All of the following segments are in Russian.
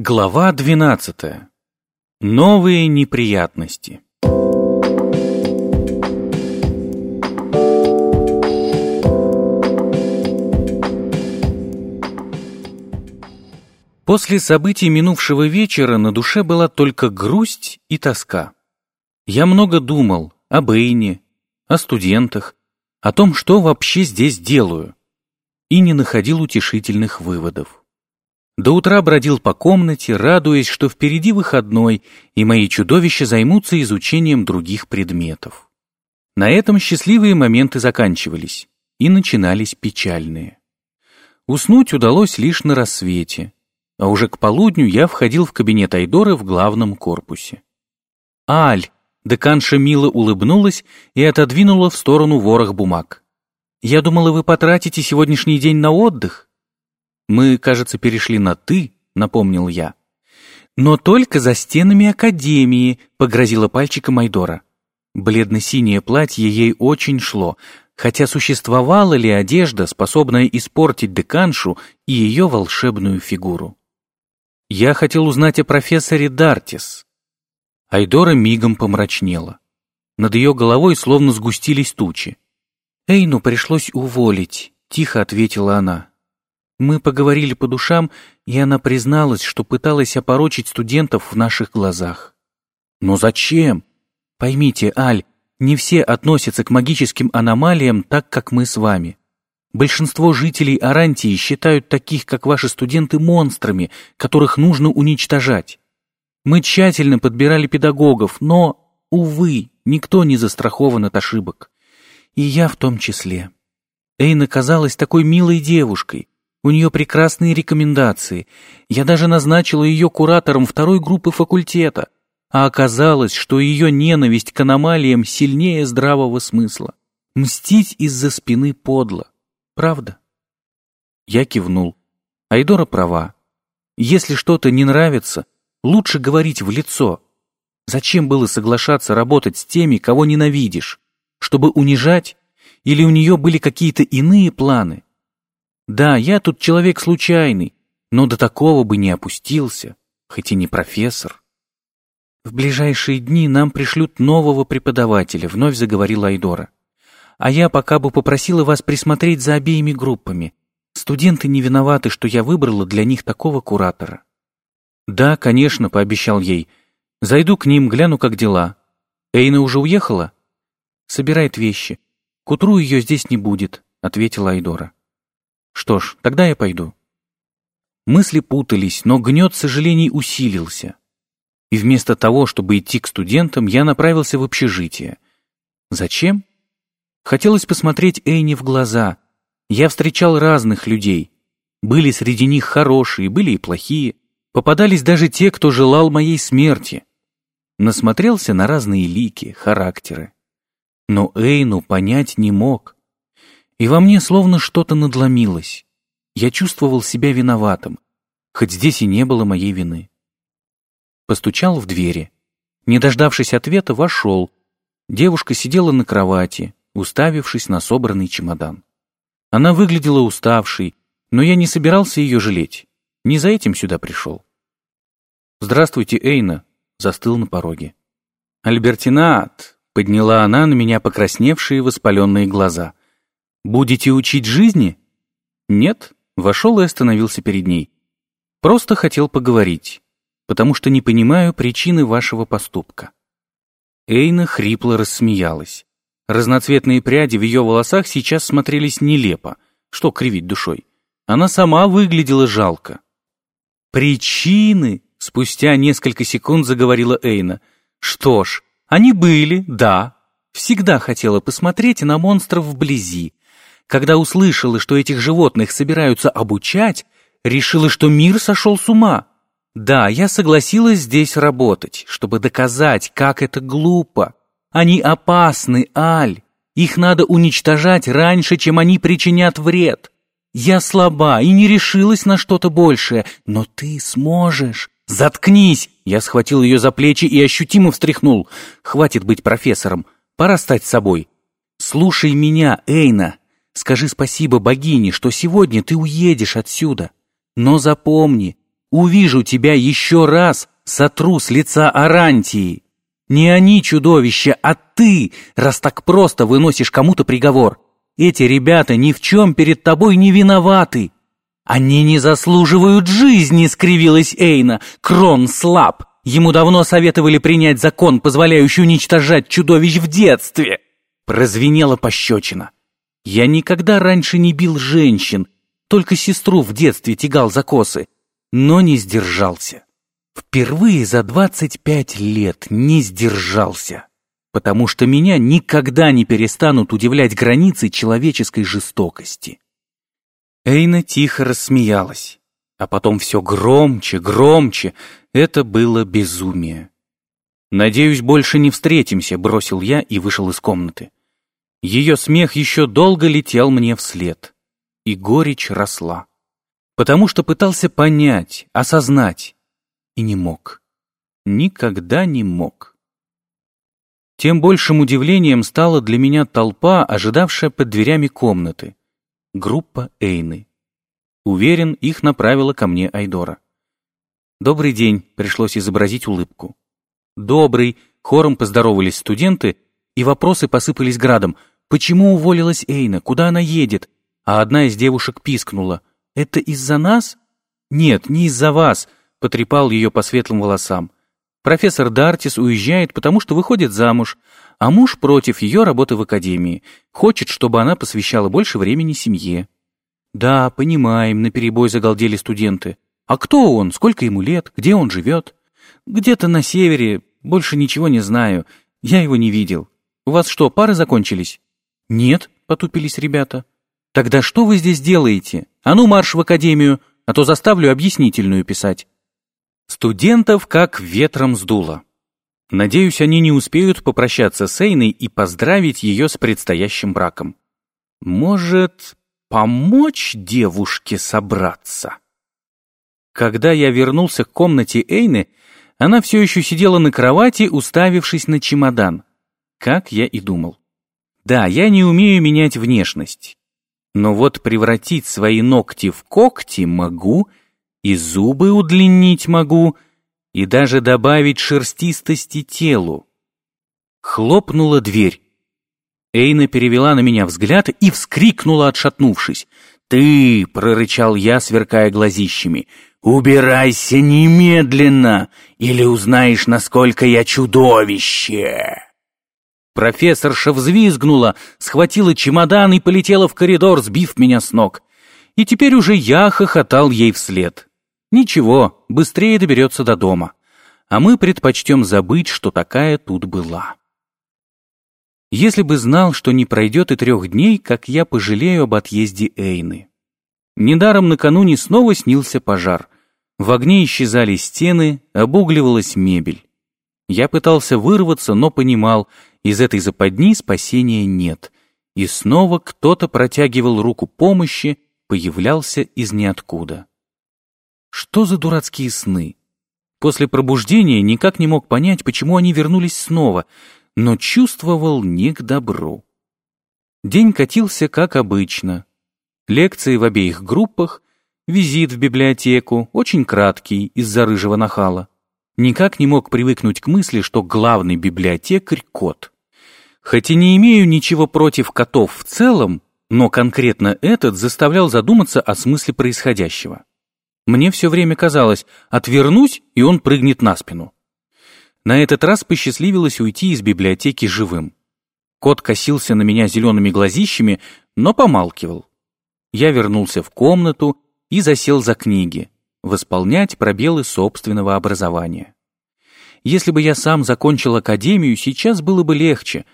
Глава 12. Новые неприятности. После событий минувшего вечера на душе была только грусть и тоска. Я много думал об Эйне, о студентах, о том, что вообще здесь делаю, и не находил утешительных выводов. До утра бродил по комнате, радуясь, что впереди выходной, и мои чудовища займутся изучением других предметов. На этом счастливые моменты заканчивались, и начинались печальные. Уснуть удалось лишь на рассвете, а уже к полудню я входил в кабинет Айдоры в главном корпусе. «Аль!» — деканша мило улыбнулась и отодвинула в сторону ворох бумаг. «Я думала, вы потратите сегодняшний день на отдых?» Мы, кажется, перешли на «ты», напомнил я. Но только за стенами академии, погрозила пальчиком Айдора. Бледно-синее платье ей очень шло, хотя существовала ли одежда, способная испортить деканшу и ее волшебную фигуру. Я хотел узнать о профессоре Дартис. Айдора мигом помрачнела. Над ее головой словно сгустились тучи. «Эйну пришлось уволить», — тихо ответила она. Мы поговорили по душам, и она призналась, что пыталась опорочить студентов в наших глазах. Но зачем? Поймите, Аль, не все относятся к магическим аномалиям так, как мы с вами. Большинство жителей Арантии считают таких, как ваши студенты, монстрами, которых нужно уничтожать. Мы тщательно подбирали педагогов, но, увы, никто не застрахован от ошибок. И я в том числе. Эйна казалась такой милой девушкой, у нее прекрасные рекомендации. Я даже назначила ее куратором второй группы факультета. А оказалось, что ее ненависть к аномалиям сильнее здравого смысла. Мстить из-за спины подло. Правда? Я кивнул. Айдора права. Если что-то не нравится, лучше говорить в лицо. Зачем было соглашаться работать с теми, кого ненавидишь? Чтобы унижать? Или у нее были какие-то иные планы? Да, я тут человек случайный, но до такого бы не опустился, хоть и не профессор. В ближайшие дни нам пришлют нового преподавателя, вновь заговорила Айдора. А я пока бы попросила вас присмотреть за обеими группами. Студенты не виноваты, что я выбрала для них такого куратора. Да, конечно, пообещал ей. Зайду к ним, гляну, как дела. Эйна уже уехала? Собирает вещи. К утру ее здесь не будет, ответила Айдора. Что ж, тогда я пойду. Мысли путались, но гнет сожалений усилился. И вместо того, чтобы идти к студентам, я направился в общежитие. Зачем? Хотелось посмотреть Эйни в глаза. Я встречал разных людей. Были среди них хорошие, были и плохие. Попадались даже те, кто желал моей смерти. Насмотрелся на разные лики, характеры. Но Эйну понять не мог. И во мне словно что-то надломилось. Я чувствовал себя виноватым, хоть здесь и не было моей вины. Постучал в двери. Не дождавшись ответа, вошел. Девушка сидела на кровати, уставившись на собранный чемодан. Она выглядела уставшей, но я не собирался ее жалеть. Не за этим сюда пришел. «Здравствуйте, Эйна», — застыл на пороге. «Альбертинат», — подняла она на меня покрасневшие воспаленные глаза. «Будете учить жизни?» «Нет», — вошел и остановился перед ней. «Просто хотел поговорить, потому что не понимаю причины вашего поступка». Эйна хрипло рассмеялась. Разноцветные пряди в ее волосах сейчас смотрелись нелепо. Что кривить душой? Она сама выглядела жалко. «Причины?» — спустя несколько секунд заговорила Эйна. «Что ж, они были, да. Всегда хотела посмотреть на монстров вблизи, когда услышала, что этих животных собираются обучать, решила, что мир сошел с ума. Да, я согласилась здесь работать, чтобы доказать, как это глупо. Они опасны, Аль. Их надо уничтожать раньше, чем они причинят вред. Я слаба и не решилась на что-то большее, но ты сможешь. Заткнись! Я схватил ее за плечи и ощутимо встряхнул. Хватит быть профессором, пора стать собой. Слушай меня, Эйна, Скажи спасибо богине, что сегодня ты уедешь отсюда. Но запомни, Увижу тебя еще раз, сотру с лица Арантии. Не они чудовища, а ты, раз так просто выносишь кому-то приговор. Эти ребята ни в чем перед тобой не виноваты. Они не заслуживают жизни, скривилась Эйна. Крон слаб. Ему давно советовали принять закон, позволяющий уничтожать чудовищ в детстве. Прозвенела пощечина. Я никогда раньше не бил женщин, только сестру в детстве тягал за косы, но не сдержался. Впервые за 25 лет не сдержался, потому что меня никогда не перестанут удивлять границы человеческой жестокости. Эйна тихо рассмеялась, а потом все громче, громче. Это было безумие. «Надеюсь, больше не встретимся», — бросил я и вышел из комнаты. Ее смех еще долго летел мне вслед, и горечь росла, потому что пытался понять, осознать, и не мог. Никогда не мог. Тем большим удивлением стала для меня толпа, ожидавшая под дверями комнаты. Группа Эйны. Уверен, их направила ко мне Айдора. «Добрый день», — пришлось изобразить улыбку. «Добрый», — хором поздоровались студенты, и вопросы посыпались градом. «Почему уволилась Эйна? Куда она едет?» А одна из девушек пискнула. «Это из-за нас?» «Нет, не из-за вас потрепал ее по светлым волосам. Профессор Дартис уезжает, потому что выходит замуж, а муж против ее работы в академии, хочет, чтобы она посвящала больше времени семье. Да, понимаем, наперебой загалдели студенты. А кто он, сколько ему лет, где он живет? Где-то на севере, больше ничего не знаю, я его не видел. У вас что, пары закончились? Нет, потупились ребята. Тогда что вы здесь делаете? А ну марш в академию, а то заставлю объяснительную писать. Студентов как ветром сдуло. Надеюсь, они не успеют попрощаться с Эйной и поздравить ее с предстоящим браком. Может, помочь девушке собраться? Когда я вернулся к комнате Эйны, она все еще сидела на кровати, уставившись на чемодан. Как я и думал. Да, я не умею менять внешность. Но вот превратить свои ногти в когти могу — и зубы удлинить могу, и даже добавить шерстистости телу. Хлопнула дверь. Эйна перевела на меня взгляд и вскрикнула, отшатнувшись. «Ты!» — прорычал я, сверкая глазищами. «Убирайся немедленно, или узнаешь, насколько я чудовище!» Профессорша взвизгнула, схватила чемодан и полетела в коридор, сбив меня с ног. И теперь уже я хохотал ей вслед. Ничего, быстрее доберется до дома. А мы предпочтем забыть, что такая тут была. Если бы знал, что не пройдет и трех дней, как я пожалею об отъезде Эйны. Недаром накануне снова снился пожар. В огне исчезали стены, обугливалась мебель. Я пытался вырваться, но понимал, из этой западни спасения нет. И снова кто-то протягивал руку помощи, появлялся из ниоткуда. Что за дурацкие сны? После пробуждения никак не мог понять, почему они вернулись снова, но чувствовал не к добру. День катился как обычно. Лекции в обеих группах, визит в библиотеку, очень краткий, из-за рыжего нахала. Никак не мог привыкнуть к мысли, что главный библиотекарь — кот. Хоть и не имею ничего против котов в целом, но конкретно этот заставлял задуматься о смысле происходящего. Мне все время казалось, отвернусь, и он прыгнет на спину. На этот раз посчастливилось уйти из библиотеки живым. Кот косился на меня зелеными глазищами, но помалкивал. Я вернулся в комнату и засел за книги, восполнять пробелы собственного образования. Если бы я сам закончил академию, сейчас было бы легче,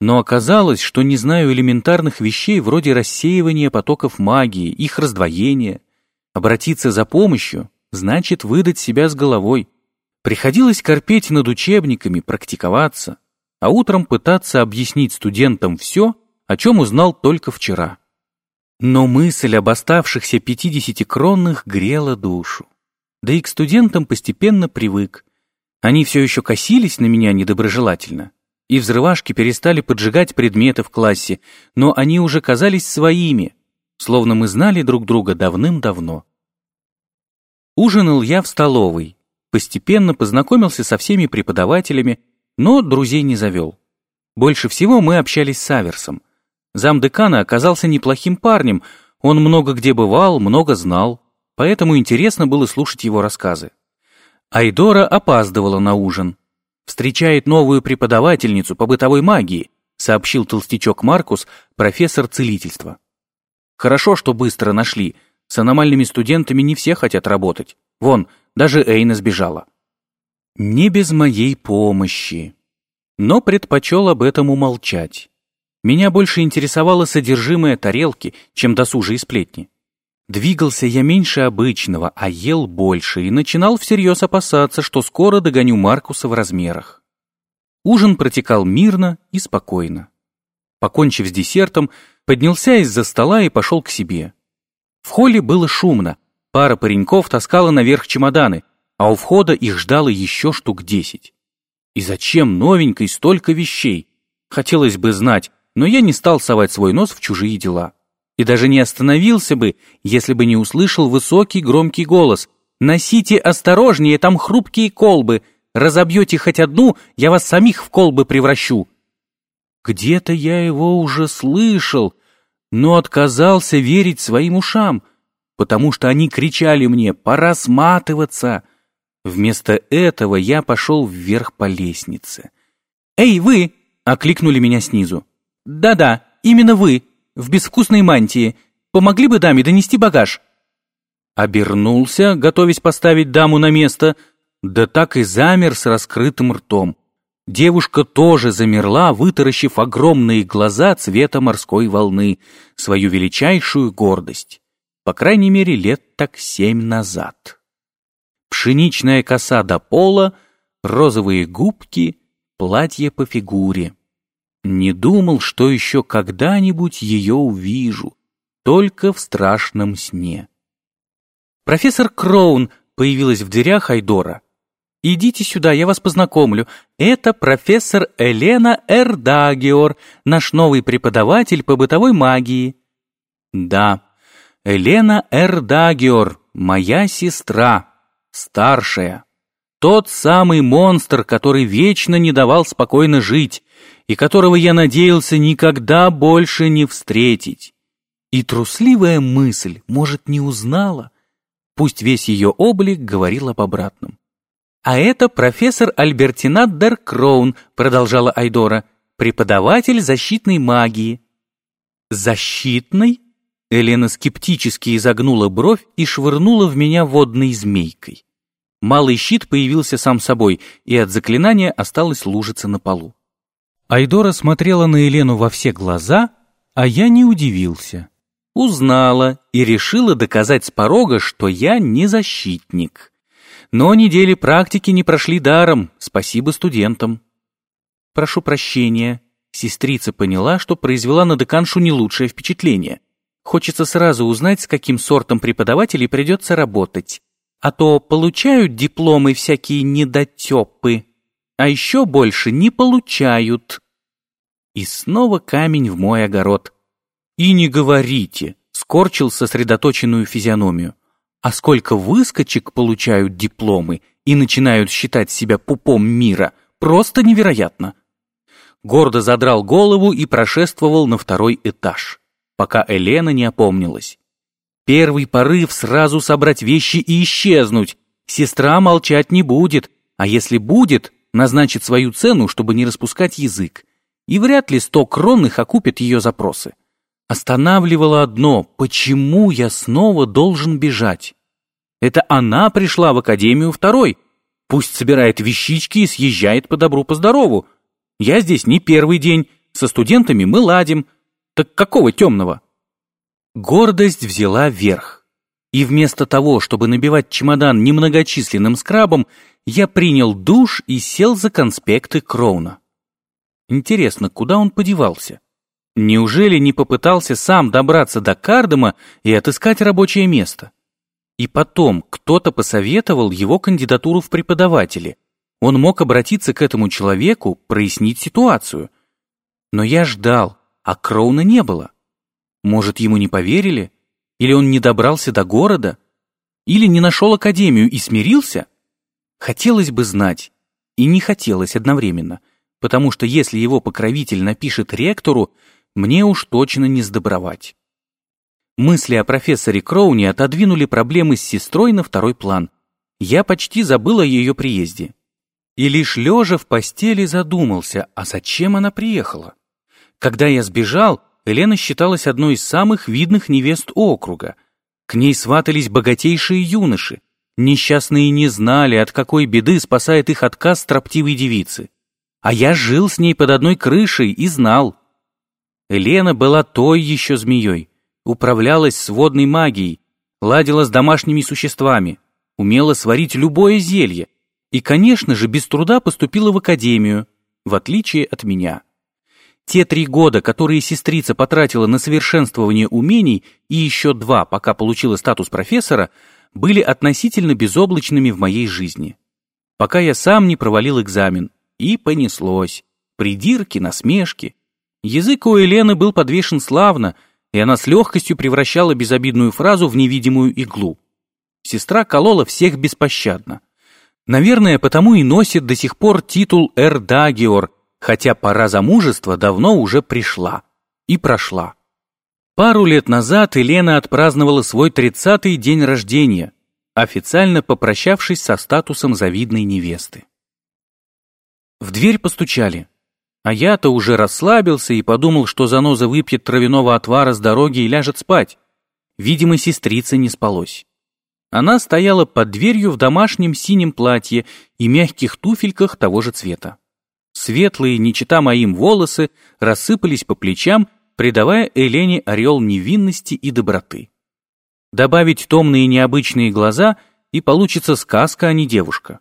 но оказалось, что не знаю элементарных вещей вроде рассеивания потоков магии, их раздвоения — Обратиться за помощью значит выдать себя с головой. Приходилось корпеть над учебниками, практиковаться, а утром пытаться объяснить студентам все, о чем узнал только вчера. Но мысль об оставшихся 50 кронных грела душу. Да и к студентам постепенно привык. Они все еще косились на меня недоброжелательно, и взрывашки перестали поджигать предметы в классе, но они уже казались своими, словно мы знали друг друга давным-давно. Ужинал я в столовой, постепенно познакомился со всеми преподавателями, но друзей не завел. Больше всего мы общались с Аверсом. Замдекана оказался неплохим парнем, он много где бывал, много знал, поэтому интересно было слушать его рассказы. Айдора опаздывала на ужин. Встречает новую преподавательницу по бытовой магии, сообщил толстячок Маркус, профессор целительства. Хорошо, что быстро нашли. С аномальными студентами не все хотят работать. Вон, даже Эйна сбежала. Не без моей помощи. Но предпочел об этом умолчать. Меня больше интересовало содержимое тарелки, чем досужие сплетни. Двигался я меньше обычного, а ел больше, и начинал всерьез опасаться, что скоро догоню Маркуса в размерах. Ужин протекал мирно и спокойно. Покончив с десертом, поднялся из-за стола и пошел к себе. В холле было шумно, пара пареньков таскала наверх чемоданы, а у входа их ждало еще штук десять. И зачем новенькой столько вещей? Хотелось бы знать, но я не стал совать свой нос в чужие дела. И даже не остановился бы, если бы не услышал высокий громкий голос. «Носите осторожнее, там хрупкие колбы. Разобьете хоть одну, я вас самих в колбы превращу». Где-то я его уже слышал, но отказался верить своим ушам, потому что они кричали мне «пора сматываться». Вместо этого я пошел вверх по лестнице. «Эй, вы!» — окликнули меня снизу. «Да-да, именно вы, в безвкусной мантии. Помогли бы даме донести багаж?» Обернулся, готовясь поставить даму на место, да так и замер с раскрытым ртом. Девушка тоже замерла, вытаращив огромные глаза цвета морской волны, свою величайшую гордость. По крайней мере, лет так семь назад. Пшеничная коса до пола, розовые губки, платье по фигуре. Не думал, что еще когда-нибудь ее увижу, только в страшном сне. Профессор Кроун появилась в дверях Айдора. «Идите сюда, я вас познакомлю. Это профессор Елена Эрдагиор, наш новый преподаватель по бытовой магии». «Да, Елена Эрдагиор, моя сестра, старшая. Тот самый монстр, который вечно не давал спокойно жить, и которого я надеялся никогда больше не встретить. И трусливая мысль, может, не узнала? Пусть весь ее облик говорил об обратном. «А это профессор Альбертинат Деркроун», продолжала Айдора, «преподаватель защитной магии». «Защитной?» Элена скептически изогнула бровь и швырнула в меня водной змейкой. Малый щит появился сам собой, и от заклинания осталось лужица на полу. Айдора смотрела на Елену во все глаза, а я не удивился. Узнала и решила доказать с порога, что я не защитник. Но недели практики не прошли даром, спасибо студентам. Прошу прощения. Сестрица поняла, что произвела на деканшу не лучшее впечатление. Хочется сразу узнать, с каким сортом преподавателей придется работать. А то получают дипломы всякие недотепы а еще больше не получают. И снова камень в мой огород. И не говорите, скорчил сосредоточенную физиономию. А сколько выскочек получают дипломы и начинают считать себя пупом мира, просто невероятно. Гордо задрал голову и прошествовал на второй этаж, пока Елена не опомнилась. Первый порыв сразу собрать вещи и исчезнуть. Сестра молчать не будет, а если будет, назначит свою цену, чтобы не распускать язык, и вряд ли сто кронных окупит ее запросы. Останавливало одно, почему я снова должен бежать? Это она пришла в академию второй. Пусть собирает вещички и съезжает по добру, по здорову. Я здесь не первый день, со студентами мы ладим. Так какого темного? Гордость взяла верх. И вместо того, чтобы набивать чемодан немногочисленным скрабом, я принял душ и сел за конспекты Кроуна. Интересно, куда он подевался? Неужели не попытался сам добраться до Кардема и отыскать рабочее место? И потом кто-то посоветовал его кандидатуру в преподаватели. Он мог обратиться к этому человеку, прояснить ситуацию. Но я ждал, а Кроуна не было. Может, ему не поверили? Или он не добрался до города? Или не нашел академию и смирился? Хотелось бы знать. И не хотелось одновременно, потому что если его покровитель напишет ректору, мне уж точно не сдобровать. Мысли о профессоре Кроуни отодвинули проблемы с сестрой на второй план. Я почти забыл о ее приезде. И лишь лежа в постели задумался, а зачем она приехала? Когда я сбежал, Елена считалась одной из самых видных невест округа. К ней сватались богатейшие юноши. Несчастные не знали, от какой беды спасает их отказ строптивой девицы. А я жил с ней под одной крышей и знал. Елена была той еще змеей, управлялась с водной магией, ладила с домашними существами, умела сварить любое зелье и, конечно же, без труда поступила в академию, в отличие от меня. Те три года, которые сестрица потратила на совершенствование умений, и еще два, пока получила статус профессора, были относительно безоблачными в моей жизни. Пока я сам не провалил экзамен. И понеслось. Придирки, насмешки. Язык у Елены был подвешен славно, и она с легкостью превращала безобидную фразу в невидимую иглу. Сестра колола всех беспощадно. Наверное, потому и носит до сих пор титул Эрдагиор, хотя пора замужества давно уже пришла и прошла. Пару лет назад Елена отпраздновала свой тридцатый день рождения, официально попрощавшись со статусом завидной невесты. В дверь постучали, а я-то уже расслабился и подумал, что заноза выпьет травяного отвара с дороги и ляжет спать. Видимо, сестрица не спалось. Она стояла под дверью в домашнем синем платье и мягких туфельках того же цвета. Светлые, не чита моим волосы, рассыпались по плечам, придавая Элене орел невинности и доброты. Добавить томные необычные глаза, и получится сказка, а не девушка.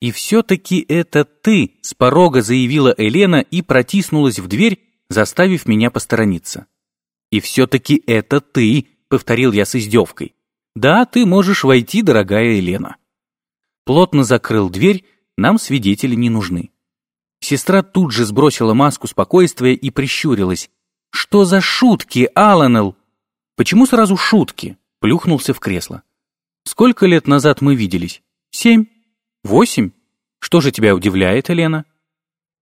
«И все-таки это ты!» — с порога заявила Елена и протиснулась в дверь, заставив меня посторониться. «И все-таки это ты!» — повторил я с издевкой. «Да, ты можешь войти, дорогая Елена». Плотно закрыл дверь, нам свидетели не нужны. Сестра тут же сбросила маску спокойствия и прищурилась. «Что за шутки, Аланел?» «Почему сразу шутки?» Плюхнулся в кресло. «Сколько лет назад мы виделись?» «Семь? Восемь? Что же тебя удивляет, Елена?»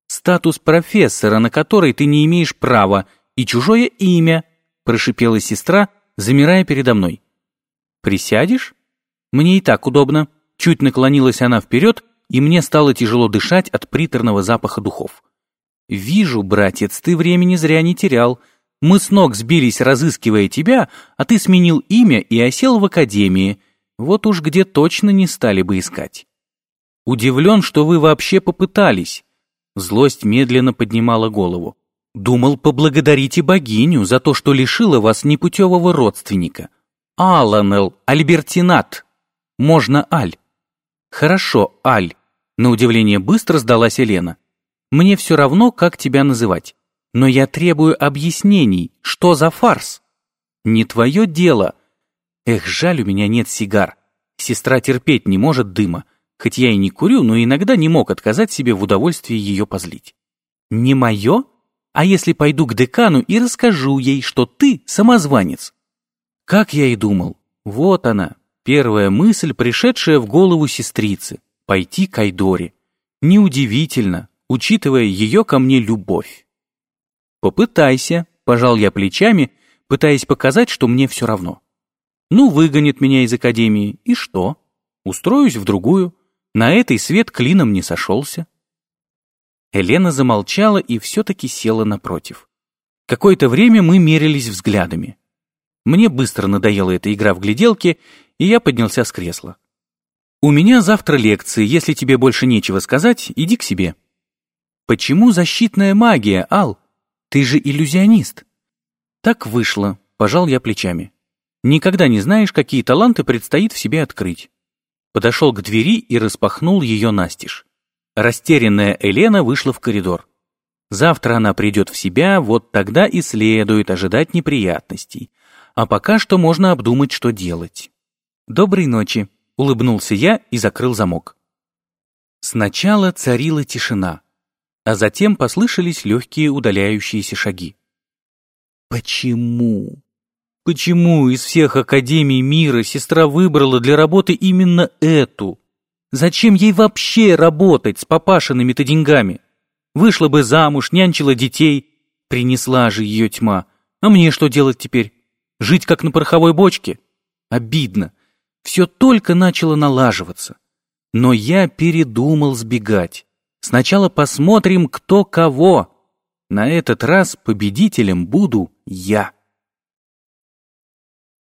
«Статус профессора, на который ты не имеешь права, и чужое имя», прошипела сестра, замирая передо мной. «Присядешь? Мне и так удобно». Чуть наклонилась она вперед, и мне стало тяжело дышать от приторного запаха духов. «Вижу, братец, ты времени зря не терял. Мы с ног сбились, разыскивая тебя, а ты сменил имя и осел в академии. Вот уж где точно не стали бы искать». «Удивлен, что вы вообще попытались». Злость медленно поднимала голову. «Думал, поблагодарите богиню за то, что лишила вас непутевого родственника. Аланел, Альбертинат. Можно Аль». «Хорошо, Аль. На удивление быстро сдалась Елена. «Мне все равно, как тебя называть. Но я требую объяснений. Что за фарс?» «Не твое дело». «Эх, жаль, у меня нет сигар. Сестра терпеть не может дыма. Хоть я и не курю, но иногда не мог отказать себе в удовольствии ее позлить». «Не мое? А если пойду к декану и расскажу ей, что ты самозванец?» Как я и думал. Вот она, первая мысль, пришедшая в голову сестрицы пойти к Айдоре. Неудивительно, учитывая ее ко мне любовь. «Попытайся», — пожал я плечами, пытаясь показать, что мне все равно. Ну, выгонит меня из академии, и что? Устроюсь в другую. На этой свет клином не сошелся. Елена замолчала и все-таки села напротив. Какое-то время мы мерились взглядами. Мне быстро надоела эта игра в гляделки, и я поднялся с кресла. «У меня завтра лекции, если тебе больше нечего сказать, иди к себе». «Почему защитная магия, Ал? Ты же иллюзионист». «Так вышло», — пожал я плечами. «Никогда не знаешь, какие таланты предстоит в себе открыть». Подошел к двери и распахнул ее настежь. Растерянная Елена вышла в коридор. Завтра она придет в себя, вот тогда и следует ожидать неприятностей. А пока что можно обдумать, что делать. Доброй ночи. Улыбнулся я и закрыл замок. Сначала царила тишина, а затем послышались легкие удаляющиеся шаги. Почему? Почему из всех академий мира сестра выбрала для работы именно эту? Зачем ей вообще работать с папашиными-то деньгами? Вышла бы замуж, нянчила детей. Принесла же ее тьма. А мне что делать теперь? Жить как на пороховой бочке? Обидно. Все только начало налаживаться. Но я передумал сбегать. Сначала посмотрим, кто кого. На этот раз победителем буду я.